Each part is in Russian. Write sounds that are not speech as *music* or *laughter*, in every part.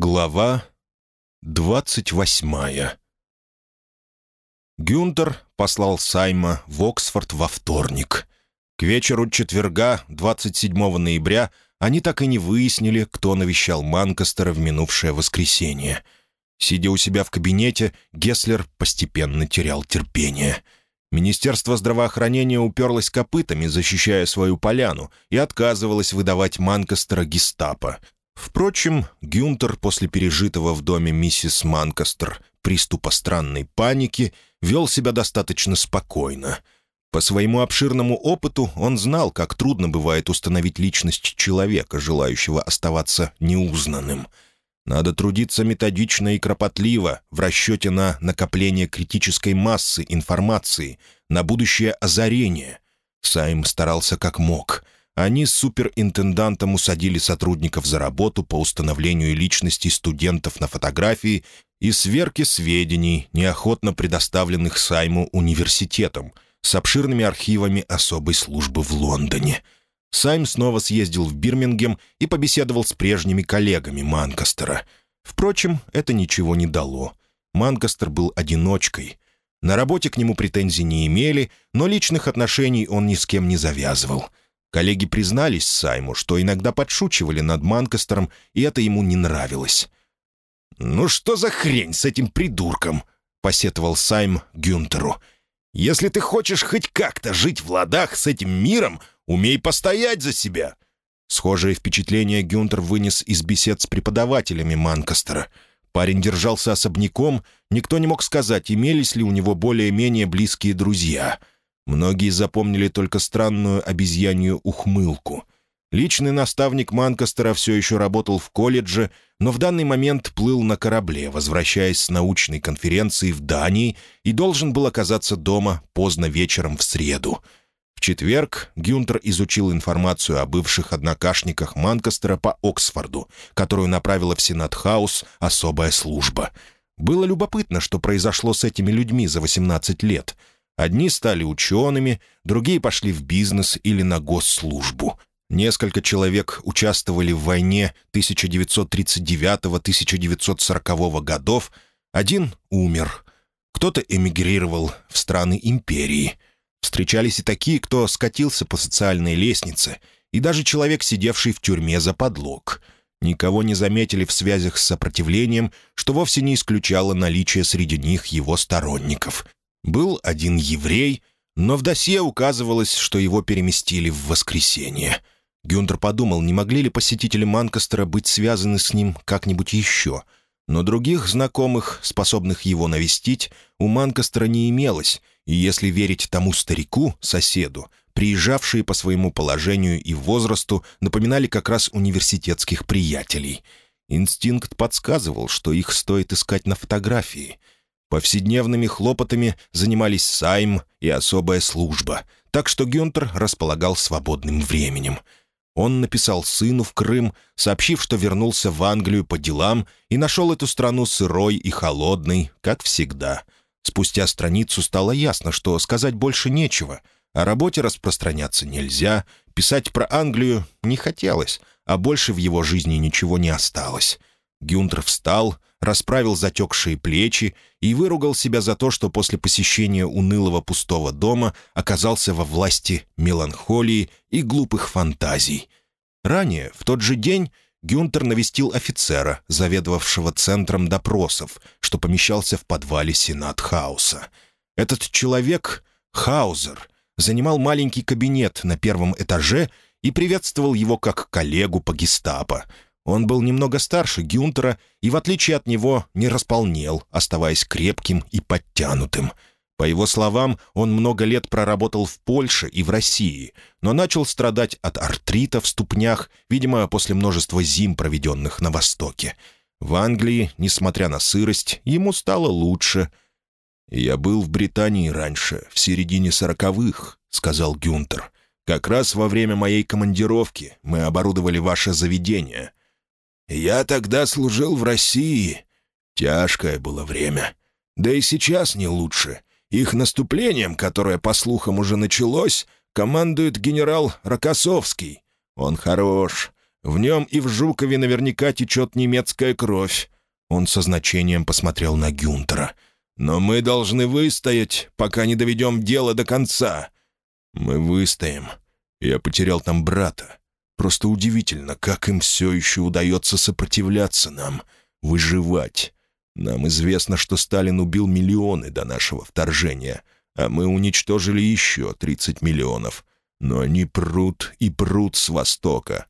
Глава двадцать восьмая Гюнтер послал Сайма в Оксфорд во вторник. К вечеру четверга, 27 ноября, они так и не выяснили, кто навещал Манкастера в минувшее воскресенье. Сидя у себя в кабинете, Гесслер постепенно терял терпение. Министерство здравоохранения уперлось копытами, защищая свою поляну, и отказывалось выдавать Манкастера гестапо — Впрочем, Гюнтер после пережитого в доме миссис Манкастер приступа странной паники вел себя достаточно спокойно. По своему обширному опыту он знал, как трудно бывает установить личность человека, желающего оставаться неузнанным. Надо трудиться методично и кропотливо в расчете на накопление критической массы информации, на будущее озарение. Сайм старался как мог — они с суперинтендантом усадили сотрудников за работу по установлению личности студентов на фотографии и сверке сведений, неохотно предоставленных Сайму университетом, с обширными архивами особой службы в Лондоне. Сайм снова съездил в Бирмингем и побеседовал с прежними коллегами Манкастера. Впрочем, это ничего не дало. Манкастер был одиночкой. На работе к нему претензий не имели, но личных отношений он ни с кем не завязывал — Коллеги признались Сайму, что иногда подшучивали над Манкастером, и это ему не нравилось. «Ну что за хрень с этим придурком?» — посетовал Сайм Гюнтеру. «Если ты хочешь хоть как-то жить в ладах с этим миром, умей постоять за себя». Схожее впечатление Гюнтер вынес из бесед с преподавателями Манкастера. Парень держался особняком, никто не мог сказать, имелись ли у него более-менее близкие друзья — Многие запомнили только странную обезьянью ухмылку. Личный наставник Манкастера все еще работал в колледже, но в данный момент плыл на корабле, возвращаясь с научной конференции в Дании и должен был оказаться дома поздно вечером в среду. В четверг Гюнтер изучил информацию о бывших однокашниках Манкастера по Оксфорду, которую направила в Сенат-хаус особая служба. Было любопытно, что произошло с этими людьми за 18 лет — Одни стали учеными, другие пошли в бизнес или на госслужбу. Несколько человек участвовали в войне 1939-1940 годов, один умер. Кто-то эмигрировал в страны империи. Встречались и такие, кто скатился по социальной лестнице, и даже человек, сидевший в тюрьме за подлог. Никого не заметили в связях с сопротивлением, что вовсе не исключало наличие среди них его сторонников — был один еврей, но в досье указывалось, что его переместили в воскресенье. Гюнтер подумал, не могли ли посетители Манкастера быть связаны с ним как-нибудь еще. Но других знакомых, способных его навестить, у Манкастера не имелось, и если верить тому старику, соседу, приезжавшие по своему положению и возрасту напоминали как раз университетских приятелей. Инстинкт подсказывал, что их стоит искать на фотографии — Повседневными хлопотами занимались Сайм и особая служба, так что Гюнтер располагал свободным временем. Он написал сыну в Крым, сообщив, что вернулся в Англию по делам и нашел эту страну сырой и холодной, как всегда. Спустя страницу стало ясно, что сказать больше нечего. О работе распространяться нельзя, писать про Англию не хотелось, а больше в его жизни ничего не осталось. Гюнтер встал, расправил затекшие плечи и выругал себя за то, что после посещения унылого пустого дома оказался во власти меланхолии и глупых фантазий. Ранее, в тот же день, Гюнтер навестил офицера, заведовавшего центром допросов, что помещался в подвале Сенат-хауса. Этот человек, Хаузер, занимал маленький кабинет на первом этаже и приветствовал его как коллегу по гестапо — он был немного старше Гюнтера и, в отличие от него, не располнел, оставаясь крепким и подтянутым. По его словам, он много лет проработал в Польше и в России, но начал страдать от артрита в ступнях, видимо, после множества зим, проведенных на Востоке. В Англии, несмотря на сырость, ему стало лучше. «Я был в Британии раньше, в середине сороковых», — сказал Гюнтер. «Как раз во время моей командировки мы оборудовали ваше заведение. Я тогда служил в России. Тяжкое было время. Да и сейчас не лучше. Их наступлением, которое, по слухам, уже началось, командует генерал Рокоссовский. Он хорош. В нем и в Жукове наверняка течет немецкая кровь». Он со значением посмотрел на Гюнтера. «Но мы должны выстоять, пока не доведем дело до конца». «Мы выстоим. Я потерял там брата. Просто удивительно, как им все еще удается сопротивляться нам, выживать. Нам известно, что Сталин убил миллионы до нашего вторжения, а мы уничтожили еще 30 миллионов. Но они прут и прут с востока.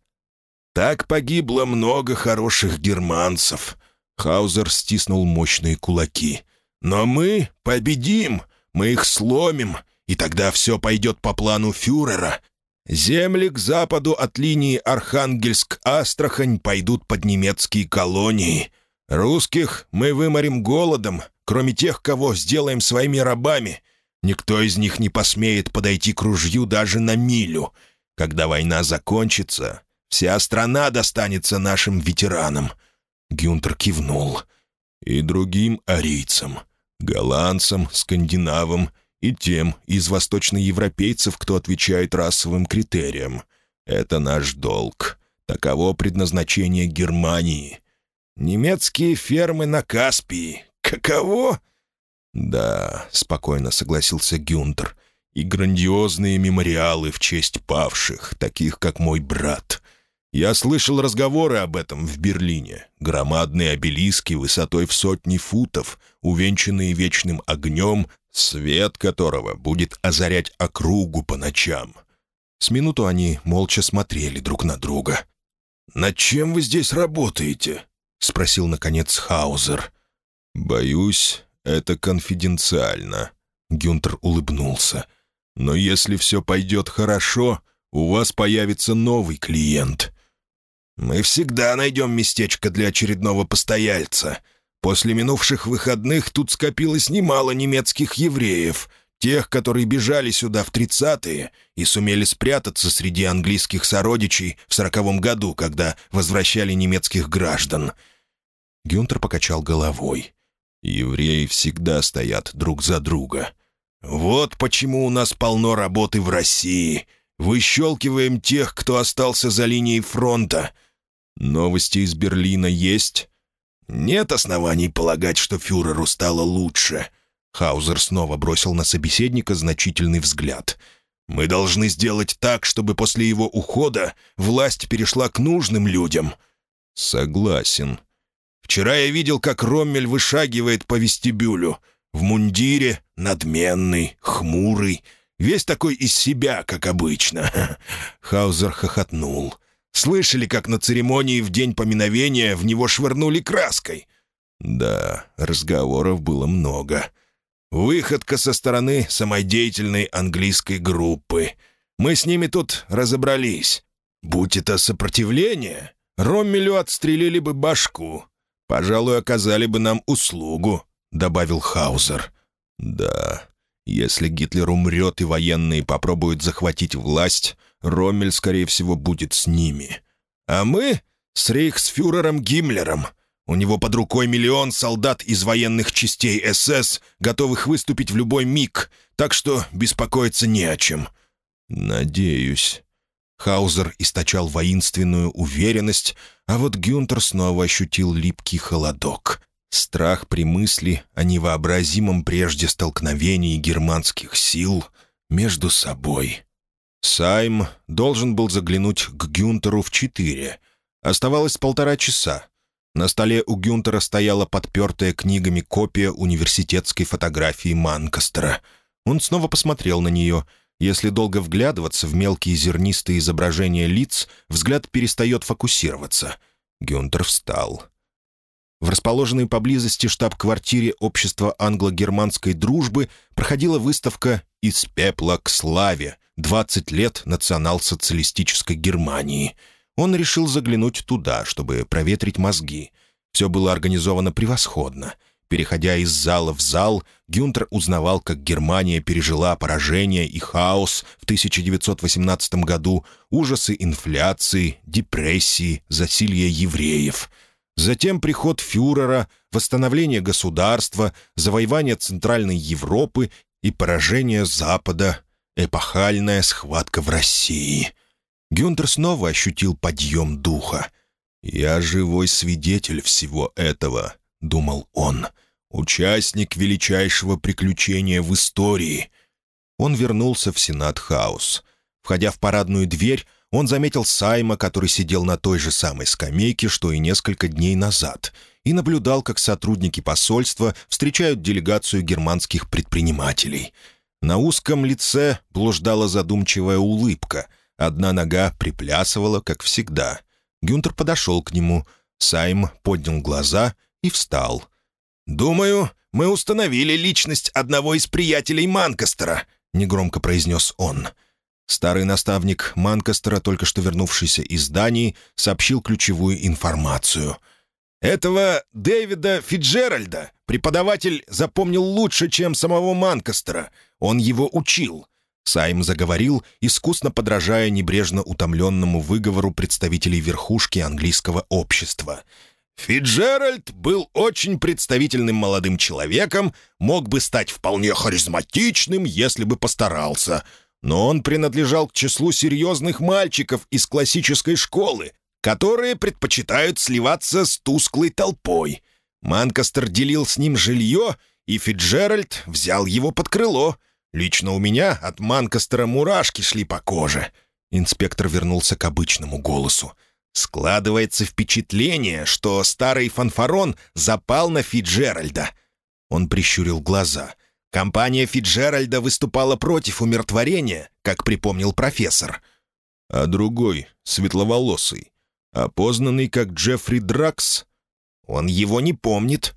Так погибло много хороших германцев. Хаузер стиснул мощные кулаки. «Но мы победим, мы их сломим, и тогда все пойдет по плану фюрера. Земли к западу от линии Архангельск-Астрахань пойдут под немецкие колонии. Русских мы выморим голодом, кроме тех, кого сделаем своими рабами. Никто из них не посмеет подойти к ружью даже на милю. Когда война закончится, вся страна достанется нашим ветеранам». Гюнтер кивнул. «И другим арийцам, голландцам, скандинавам и тем из восточноевропейцев, кто отвечает расовым критериям. Это наш долг. Таково предназначение Германии. Немецкие фермы на Каспии. Каково?» «Да», — спокойно согласился Гюнтер, «и грандиозные мемориалы в честь павших, таких как мой брат. Я слышал разговоры об этом в Берлине. Громадные обелиски высотой в сотни футов, увенчанные вечным огнем, свет которого будет озарять округу по ночам. С минуту они молча смотрели друг на друга. «Над чем вы здесь работаете?» — спросил, наконец, Хаузер. «Боюсь, это конфиденциально», — Гюнтер улыбнулся. «Но если все пойдет хорошо, у вас появится новый клиент». «Мы всегда найдем местечко для очередного постояльца. После минувших выходных тут скопилось немало немецких евреев, тех, которые бежали сюда в тридцатые и сумели спрятаться среди английских сородичей в сороковом году, когда возвращали немецких граждан». Гюнтер покачал головой. «Евреи всегда стоят друг за друга. Вот почему у нас полно работы в России. Выщелкиваем тех, кто остался за линией фронта. Новости из Берлина есть?» «Нет оснований полагать, что фюреру стало лучше». Хаузер снова бросил на собеседника значительный взгляд. «Мы должны сделать так, чтобы после его ухода власть перешла к нужным людям». «Согласен». «Вчера я видел, как Роммель вышагивает по вестибюлю. В мундире, надменный, хмурый, весь такой из себя, как обычно». *laughs* Хаузер хохотнул. Слышали, как на церемонии в день поминовения в него швырнули краской?» «Да, разговоров было много. Выходка со стороны самодеятельной английской группы. Мы с ними тут разобрались. Будь это сопротивление, Роммелю отстрелили бы башку. Пожалуй, оказали бы нам услугу», — добавил Хаузер. «Да, если Гитлер умрет и военные попробуют захватить власть, Роммель, скорее всего, будет с ними. А мы с рейхсфюрером Гиммлером. У него под рукой миллион солдат из военных частей СС, готовых выступить в любой миг, так что беспокоиться не о чем. Надеюсь. Хаузер источал воинственную уверенность, а вот Гюнтер снова ощутил липкий холодок. Страх при мысли о невообразимом прежде столкновении германских сил между собой. Сайм должен был заглянуть к Гюнтеру в четыре. Оставалось полтора часа. На столе у Гюнтера стояла подпертая книгами копия университетской фотографии Манкастера. Он снова посмотрел на нее. Если долго вглядываться в мелкие зернистые изображения лиц, взгляд перестает фокусироваться. Гюнтер встал. В расположенной поблизости штаб-квартире Общества англо-германской дружбы проходила выставка «Из пепла к славе», 20 лет национал-социалистической Германии. Он решил заглянуть туда, чтобы проветрить мозги. Все было организовано превосходно. Переходя из зала в зал, Гюнтер узнавал, как Германия пережила поражение и хаос в 1918 году, ужасы инфляции, депрессии, засилья евреев. Затем приход фюрера, восстановление государства, завоевание Центральной Европы и поражение Запада, эпохальная схватка в России. Гюнтер снова ощутил подъем духа. «Я живой свидетель всего этого», — думал он. «Участник величайшего приключения в истории». Он вернулся в Сенат Хаус. Входя в парадную дверь, он заметил Сайма, который сидел на той же самой скамейке, что и несколько дней назад, и наблюдал, как сотрудники посольства встречают делегацию германских предпринимателей. На узком лице блуждала задумчивая улыбка, одна нога приплясывала, как всегда. Гюнтер подошел к нему, Сайм поднял глаза и встал. «Думаю, мы установили личность одного из приятелей Манкастера», — негромко произнес он. — Старый наставник Манкастера, только что вернувшийся из Дании, сообщил ключевую информацию. «Этого Дэвида Фиджеральда преподаватель запомнил лучше, чем самого Манкастера. Он его учил». Сайм заговорил, искусно подражая небрежно утомленному выговору представителей верхушки английского общества. Фиджеральд был очень представительным молодым человеком, мог бы стать вполне харизматичным, если бы постарался но он принадлежал к числу серьезных мальчиков из классической школы, которые предпочитают сливаться с тусклой толпой. Манкастер делил с ним жилье, и Фиджеральд взял его под крыло. Лично у меня от Манкастера мурашки шли по коже. Инспектор вернулся к обычному голосу. Складывается впечатление, что старый фанфарон запал на Фиджеральда. Он прищурил глаза — Компания Фиджеральда выступала против умиротворения, как припомнил профессор. А другой, светловолосый, опознанный как Джеффри Дракс, он его не помнит.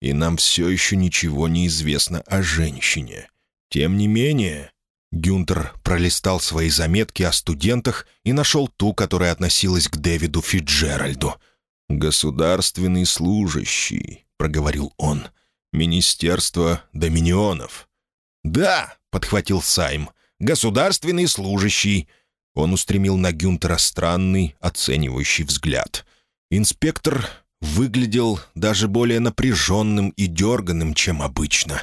И нам все еще ничего не известно о женщине. Тем не менее, Гюнтер пролистал свои заметки о студентах и нашел ту, которая относилась к Дэвиду Фиджеральду. «Государственный служащий», — проговорил он, — Министерство Доминионов». «Да», — подхватил Сайм, — «государственный служащий». Он устремил на Гюнтера странный, оценивающий взгляд. Инспектор выглядел даже более напряженным и дерганным, чем обычно.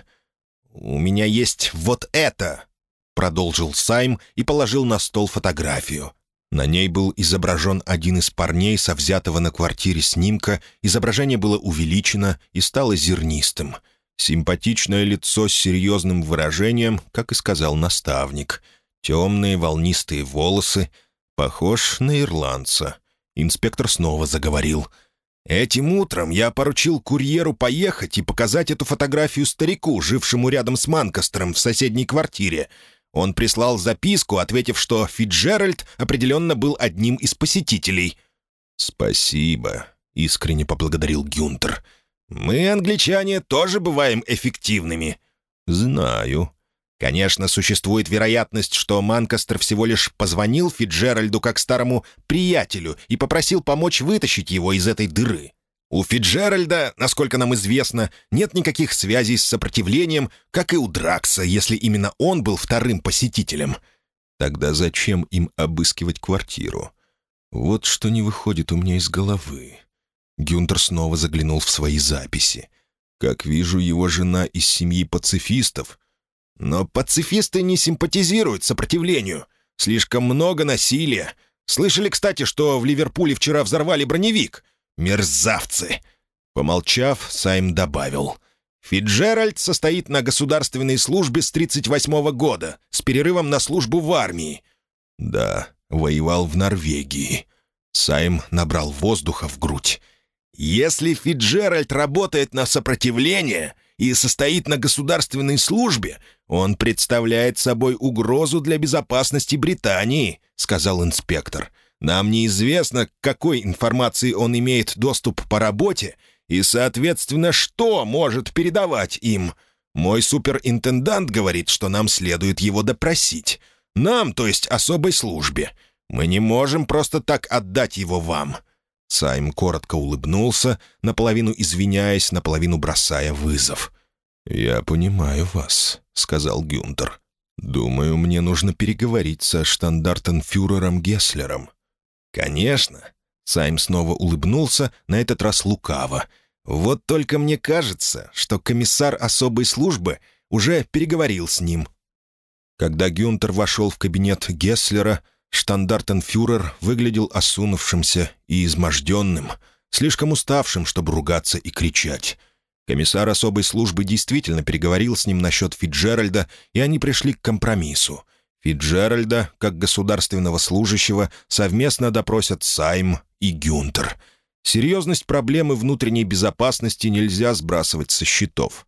«У меня есть вот это», — продолжил Сайм и положил на стол фотографию. На ней был изображен один из парней со взятого на квартире снимка, изображение было увеличено и стало зернистым. Симпатичное лицо с серьезным выражением, как и сказал наставник. Темные волнистые волосы. Похож на ирландца. Инспектор снова заговорил. «Этим утром я поручил курьеру поехать и показать эту фотографию старику, жившему рядом с Манкастером в соседней квартире. Он прислал записку, ответив, что Фиджеральд определенно был одним из посетителей. «Спасибо», — искренне поблагодарил Гюнтер. «Мы, англичане, тоже бываем эффективными». «Знаю». Конечно, существует вероятность, что Манкастер всего лишь позвонил Фиджеральду как старому приятелю и попросил помочь вытащить его из этой дыры. У Фиджеральда, насколько нам известно, нет никаких связей с сопротивлением, как и у Дракса, если именно он был вторым посетителем. Тогда зачем им обыскивать квартиру? Вот что не выходит у меня из головы. Гюнтер снова заглянул в свои записи. Как вижу, его жена из семьи пацифистов. Но пацифисты не симпатизируют сопротивлению. Слишком много насилия. Слышали, кстати, что в Ливерпуле вчера взорвали броневик — «Мерзавцы!» Помолчав, Сайм добавил. «Фиджеральд состоит на государственной службе с 38-го года, с перерывом на службу в армии». «Да, воевал в Норвегии». Сайм набрал воздуха в грудь. «Если Фиджеральд работает на сопротивление и состоит на государственной службе, он представляет собой угрозу для безопасности Британии», — сказал инспектор. Нам неизвестно, к какой информации он имеет доступ по работе и, соответственно, что может передавать им. Мой суперинтендант говорит, что нам следует его допросить. Нам, то есть особой службе. Мы не можем просто так отдать его вам». Сайм коротко улыбнулся, наполовину извиняясь, наполовину бросая вызов. «Я понимаю вас», — сказал Гюнтер. «Думаю, мне нужно переговорить со штандартенфюрером Гесслером. «Конечно». Сайм снова улыбнулся, на этот раз лукаво. «Вот только мне кажется, что комиссар особой службы уже переговорил с ним». Когда Гюнтер вошел в кабинет Гесслера, штандартенфюрер выглядел осунувшимся и изможденным, слишком уставшим, чтобы ругаться и кричать. Комиссар особой службы действительно переговорил с ним насчет Фиджеральда, и они пришли к компромиссу. Фиджеральда, как государственного служащего, совместно допросят Сайм и Гюнтер. Серьезность проблемы внутренней безопасности нельзя сбрасывать со счетов.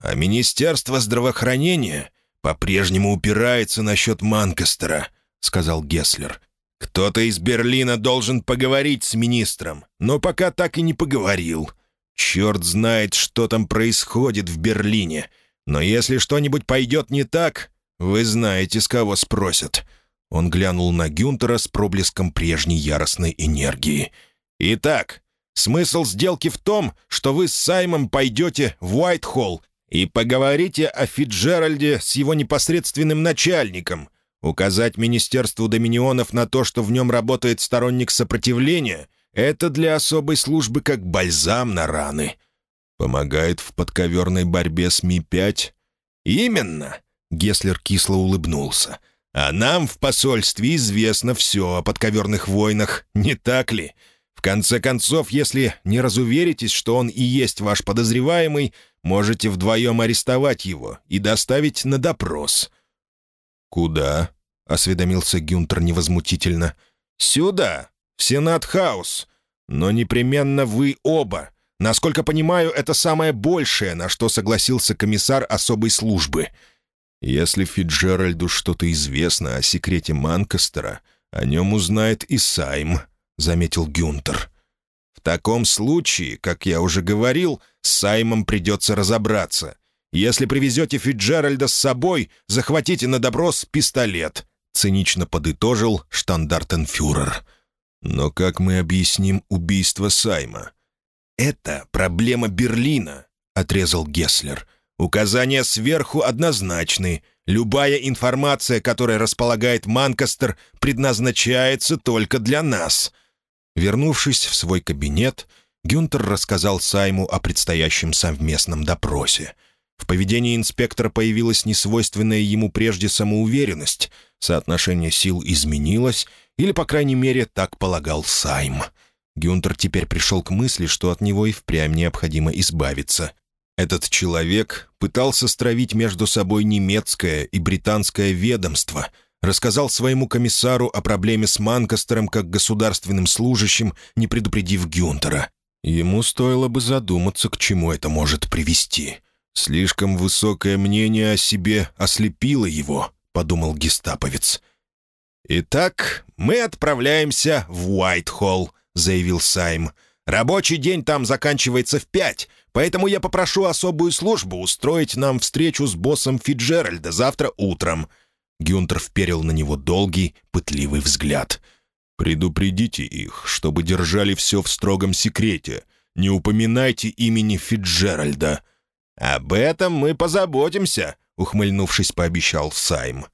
А Министерство здравоохранения по-прежнему упирается насчет Манкастера, сказал Гесслер. «Кто-то из Берлина должен поговорить с министром, но пока так и не поговорил. Черт знает, что там происходит в Берлине. Но если что-нибудь пойдет не так, вы знаете, с кого спросят». Он глянул на Гюнтера с проблеском прежней яростной энергии. «Итак, смысл сделки в том, что вы с Саймом пойдете в Уайтхолл и поговорите о Фиджеральде с его непосредственным начальником. Указать Министерству Доминионов на то, что в нем работает сторонник сопротивления, это для особой службы как бальзам на раны. Помогает в подковерной борьбе с Ми-5? Именно!» Геслер кисло улыбнулся. «А нам в посольстве известно все о подковерных войнах, не так ли? В конце концов, если не разуверитесь, что он и есть ваш подозреваемый, можете вдвоем арестовать его и доставить на допрос». «Куда?» — осведомился Гюнтер невозмутительно. «Сюда, в Сенат-хаус. Но непременно вы оба. Насколько понимаю, это самое большее, на что согласился комиссар особой службы». Если Фиджеральду что-то известно о секрете Манкастера, о нем узнает и Сайм», — заметил Гюнтер. «В таком случае, как я уже говорил, с Саймом придется разобраться. Если привезете Фиджеральда с собой, захватите на допрос пистолет», — цинично подытожил штандартенфюрер. «Но как мы объясним убийство Сайма?» «Это проблема Берлина», — отрезал Гесслер. Указания сверху однозначны. Любая информация, которой располагает Манкастер, предназначается только для нас». Вернувшись в свой кабинет, Гюнтер рассказал Сайму о предстоящем совместном допросе. В поведении инспектора появилась несвойственная ему прежде самоуверенность. Соотношение сил изменилось, или, по крайней мере, так полагал Сайм. Гюнтер теперь пришел к мысли, что от него и впрямь необходимо избавиться. Этот человек пытался стравить между собой немецкое и британское ведомство, рассказал своему комиссару о проблеме с Манкастером как государственным служащим, не предупредив Гюнтера. Ему стоило бы задуматься, к чему это может привести. «Слишком высокое мнение о себе ослепило его», — подумал гестаповец. «Итак, мы отправляемся в Уайтхолл», — заявил Сайм. «Рабочий день там заканчивается в пять, Поэтому я попрошу особую службу устроить нам встречу с боссом Фиджеральда завтра утром». Гюнтер вперил на него долгий, пытливый взгляд. «Предупредите их, чтобы держали все в строгом секрете. Не упоминайте имени Фиджеральда». «Об этом мы позаботимся», — ухмыльнувшись, пообещал Сайм.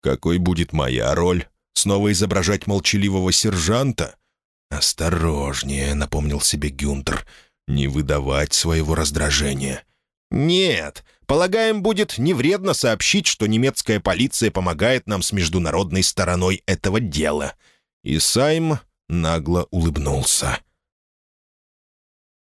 «Какой будет моя роль? Снова изображать молчаливого сержанта?» «Осторожнее», — напомнил себе Гюнтер не выдавать своего раздражения. «Нет, полагаем, будет невредно сообщить, что немецкая полиция помогает нам с международной стороной этого дела». И Сайм нагло улыбнулся.